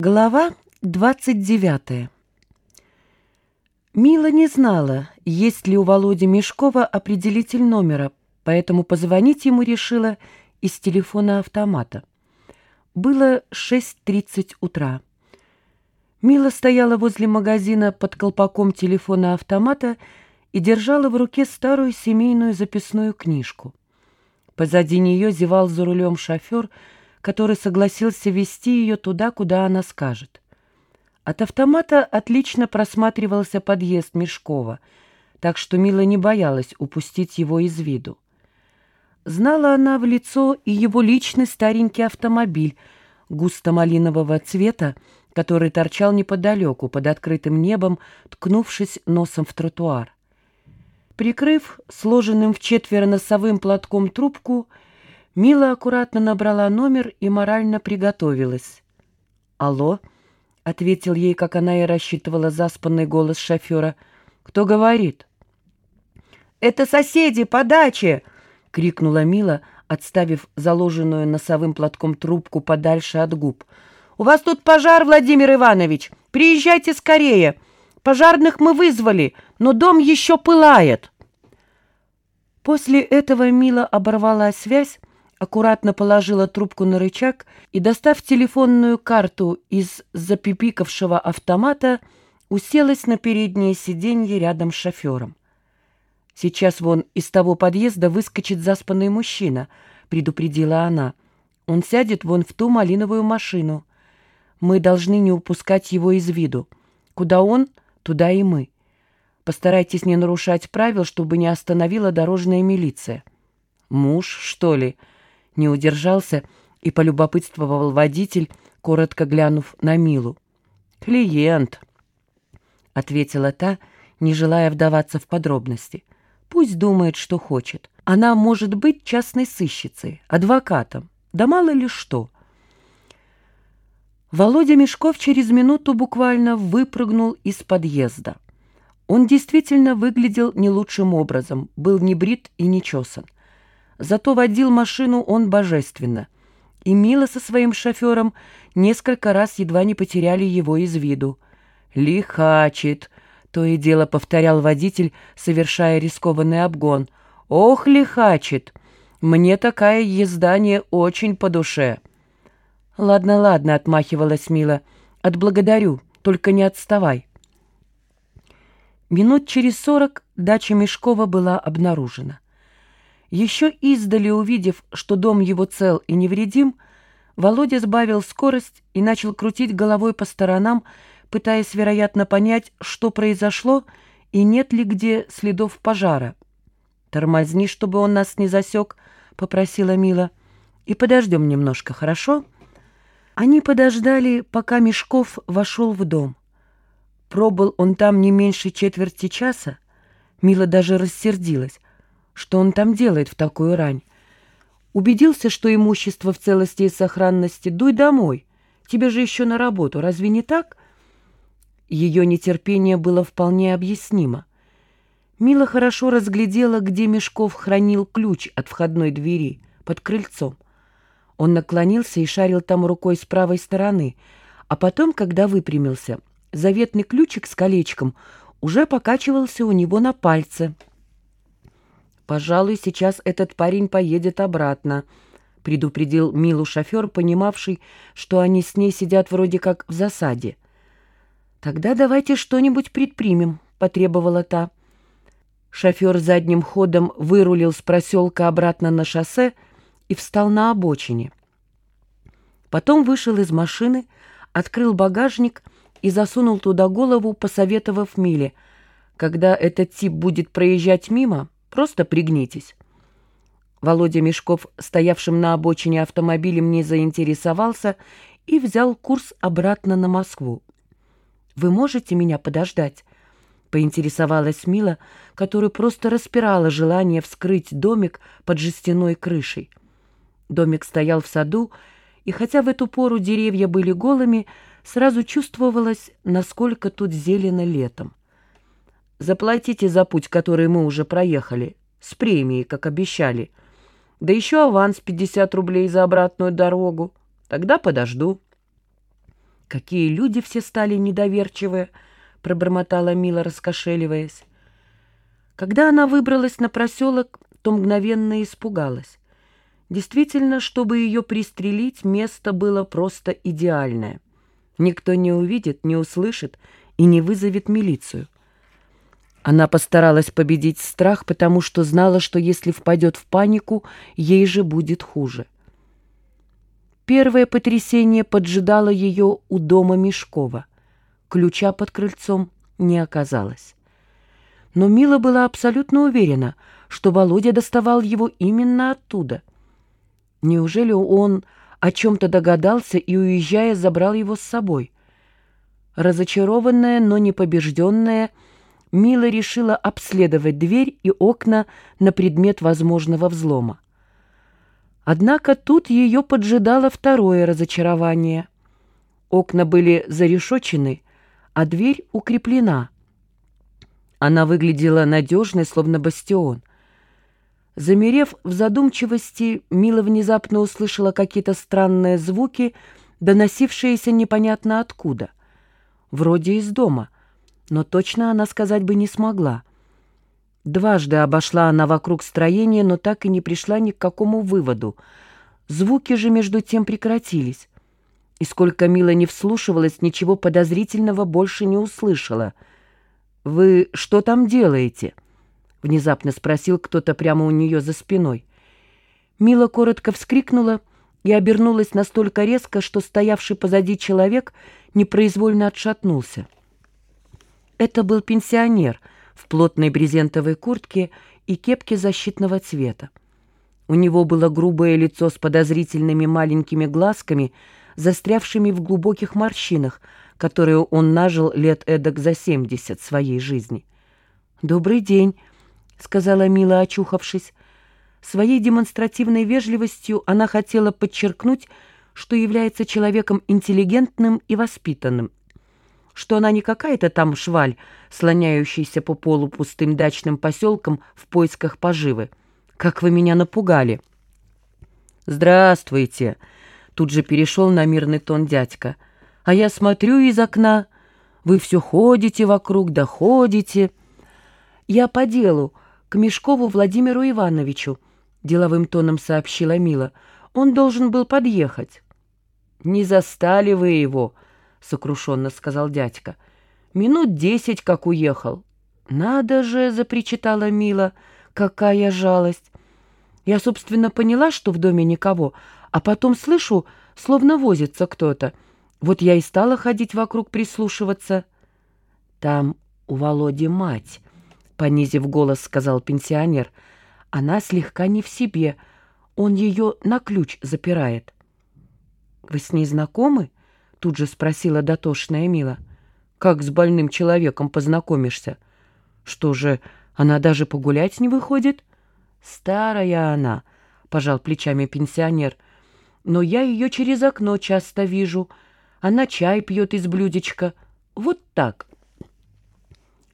Глава 29 Мила не знала, есть ли у Володи Мешкова определитель номера, поэтому позвонить ему решила из телефона автомата. Было 6.30 утра. Мила стояла возле магазина под колпаком телефона автомата и держала в руке старую семейную записную книжку. Позади нее зевал за рулем шофер, который согласился вести ее туда, куда она скажет. От автомата отлично просматривался подъезд Мешкова, так что Мила не боялась упустить его из виду. Знала она в лицо и его личный старенький автомобиль густо-малинового цвета, который торчал неподалеку, под открытым небом, ткнувшись носом в тротуар. Прикрыв сложенным в четверо носовым платком трубку, Мила аккуратно набрала номер и морально приготовилась. «Алло», — ответил ей, как она и рассчитывала заспанный голос шофера. «Кто говорит?» «Это соседи по даче!» — крикнула Мила, отставив заложенную носовым платком трубку подальше от губ. «У вас тут пожар, Владимир Иванович! Приезжайте скорее! Пожарных мы вызвали, но дом еще пылает!» После этого Мила оборвала связь, аккуратно положила трубку на рычаг и, достав телефонную карту из запипикавшего автомата, уселась на переднее сиденье рядом с шофером. «Сейчас вон из того подъезда выскочит заспанный мужчина», — предупредила она. «Он сядет вон в ту малиновую машину. Мы должны не упускать его из виду. Куда он, туда и мы. Постарайтесь не нарушать правил, чтобы не остановила дорожная милиция». «Муж, что ли?» Не удержался и полюбопытствовал водитель, коротко глянув на Милу. «Клиент», — ответила та, не желая вдаваться в подробности. «Пусть думает, что хочет. Она может быть частной сыщицей, адвокатом, да мало ли что». Володя Мешков через минуту буквально выпрыгнул из подъезда. Он действительно выглядел не лучшим образом, был не брит и не чесан. Зато водил машину он божественно. И Мила со своим шофером несколько раз едва не потеряли его из виду. «Лихачит!» — то и дело повторял водитель, совершая рискованный обгон. «Ох, лихачит! Мне такая езда не очень по душе!» «Ладно, ладно», — отмахивалась Мила. «Отблагодарю, только не отставай». Минут через сорок дача Мешкова была обнаружена. Еще издали увидев, что дом его цел и невредим, Володя сбавил скорость и начал крутить головой по сторонам, пытаясь, вероятно, понять, что произошло и нет ли где следов пожара. «Тормозни, чтобы он нас не засек», — попросила Мила. «И подождем немножко, хорошо?» Они подождали, пока Мешков вошел в дом. Пробыл он там не меньше четверти часа. Мила даже рассердилась. Что он там делает в такую рань? Убедился, что имущество в целости и сохранности. Дуй домой. Тебе же еще на работу. Разве не так? Ее нетерпение было вполне объяснимо. Мила хорошо разглядела, где Мешков хранил ключ от входной двери, под крыльцом. Он наклонился и шарил там рукой с правой стороны, а потом, когда выпрямился, заветный ключик с колечком уже покачивался у него на пальце — «Пожалуй, сейчас этот парень поедет обратно», — предупредил Милу шофер, понимавший, что они с ней сидят вроде как в засаде. «Тогда давайте что-нибудь предпримем», — потребовала та. Шофер задним ходом вырулил с проселка обратно на шоссе и встал на обочине. Потом вышел из машины, открыл багажник и засунул туда голову, посоветовав Миле. «Когда этот тип будет проезжать мимо, Просто пригнитесь». Володя Мешков, стоявшим на обочине автомобилем, не заинтересовался и взял курс обратно на Москву. «Вы можете меня подождать?» — поинтересовалась Мила, которую просто распирала желание вскрыть домик под жестяной крышей. Домик стоял в саду, и хотя в эту пору деревья были голыми, сразу чувствовалось, насколько тут зелено летом. Заплатите за путь, который мы уже проехали, с премией, как обещали. Да еще аванс 50 рублей за обратную дорогу. Тогда подожду». «Какие люди все стали недоверчивые!» — пробормотала Мила, раскошеливаясь. Когда она выбралась на проселок, то мгновенно испугалась. Действительно, чтобы ее пристрелить, место было просто идеальное. Никто не увидит, не услышит и не вызовет милицию. Она постаралась победить страх, потому что знала, что если впадет в панику, ей же будет хуже. Первое потрясение поджидало ее у дома Мешкова. Ключа под крыльцом не оказалось. Но Мила была абсолютно уверена, что Володя доставал его именно оттуда. Неужели он о чем-то догадался и, уезжая, забрал его с собой? Разочарованная, но не побежденная, Мила решила обследовать дверь и окна на предмет возможного взлома. Однако тут ее поджидало второе разочарование. Окна были зарешочены, а дверь укреплена. Она выглядела надежной, словно бастион. Замерев в задумчивости, Мила внезапно услышала какие-то странные звуки, доносившиеся непонятно откуда. Вроде из дома — но точно она сказать бы не смогла. Дважды обошла она вокруг строения, но так и не пришла ни к какому выводу. Звуки же между тем прекратились. И сколько Мила не вслушивалась, ничего подозрительного больше не услышала. «Вы что там делаете?» — внезапно спросил кто-то прямо у нее за спиной. Мила коротко вскрикнула и обернулась настолько резко, что стоявший позади человек непроизвольно отшатнулся. Это был пенсионер в плотной брезентовой куртке и кепке защитного цвета. У него было грубое лицо с подозрительными маленькими глазками, застрявшими в глубоких морщинах, которые он нажил лет эдак за семьдесят своей жизни. «Добрый день», — сказала Мила, очухавшись. Своей демонстративной вежливостью она хотела подчеркнуть, что является человеком интеллигентным и воспитанным что она не какая-то там шваль, слоняющаяся по полу пустым дачным поселкам в поисках поживы. Как вы меня напугали!» «Здравствуйте!» — тут же перешел на мирный тон дядька. «А я смотрю из окна. Вы все ходите вокруг, доходите. «Я по делу, к Мешкову Владимиру Ивановичу», — деловым тоном сообщила Мила. «Он должен был подъехать». «Не застали вы его», —— сокрушенно сказал дядька. «Минут десять, как уехал». «Надо же!» — запричитала Мила. «Какая жалость!» Я, собственно, поняла, что в доме никого, а потом слышу, словно возится кто-то. Вот я и стала ходить вокруг прислушиваться. «Там у Володи мать», — понизив голос, сказал пенсионер. «Она слегка не в себе. Он ее на ключ запирает». «Вы с ней знакомы?» Тут же спросила дотошная Мила. «Как с больным человеком познакомишься? Что же, она даже погулять не выходит?» «Старая она», — пожал плечами пенсионер. «Но я ее через окно часто вижу. Она чай пьет из блюдечка. Вот так».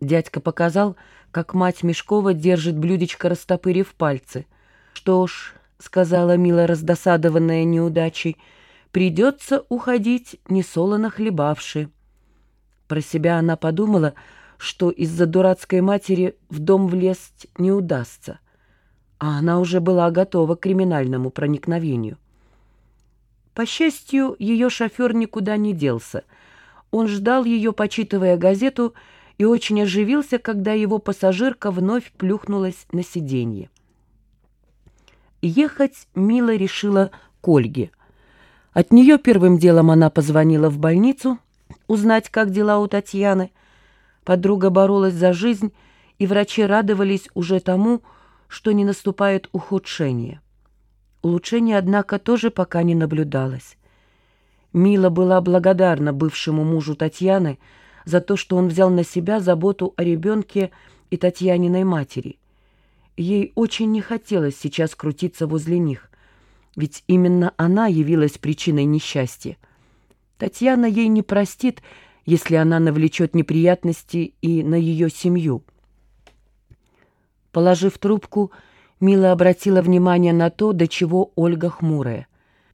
Дядька показал, как мать Мешкова держит блюдечко, растопырив пальцы. «Что ж», — сказала Мила, раздосадованная неудачей, — Придется уходить, несолоно хлебавши. Про себя она подумала, что из-за дурацкой матери в дом влезть не удастся, а она уже была готова к криминальному проникновению. По счастью, ее шофер никуда не делся. Он ждал ее, почитывая газету, и очень оживился, когда его пассажирка вновь плюхнулась на сиденье. Ехать Мила решила к Ольге — от нее первым делом она позвонила в больницу, узнать, как дела у Татьяны. Подруга боролась за жизнь, и врачи радовались уже тому, что не наступает ухудшение. Улучшения, однако, тоже пока не наблюдалось. Мила была благодарна бывшему мужу Татьяны за то, что он взял на себя заботу о ребенке и Татьяниной матери. Ей очень не хотелось сейчас крутиться возле них ведь именно она явилась причиной несчастья. Татьяна ей не простит, если она навлечет неприятности и на ее семью. Положив трубку, Мила обратила внимание на то, до чего Ольга хмурая.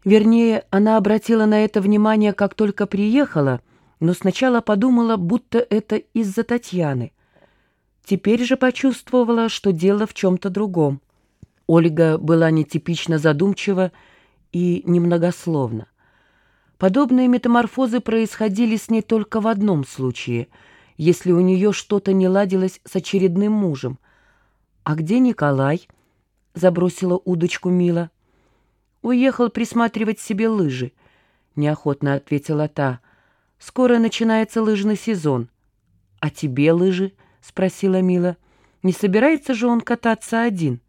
Вернее, она обратила на это внимание, как только приехала, но сначала подумала, будто это из-за Татьяны. Теперь же почувствовала, что дело в чем-то другом. Ольга была нетипично задумчива и немногословна. Подобные метаморфозы происходили с ней только в одном случае, если у нее что-то не ладилось с очередным мужем. «А где Николай?» — забросила удочку Мила. «Уехал присматривать себе лыжи», — неохотно ответила та. «Скоро начинается лыжный сезон». «А тебе лыжи?» — спросила Мила. «Не собирается же он кататься один?»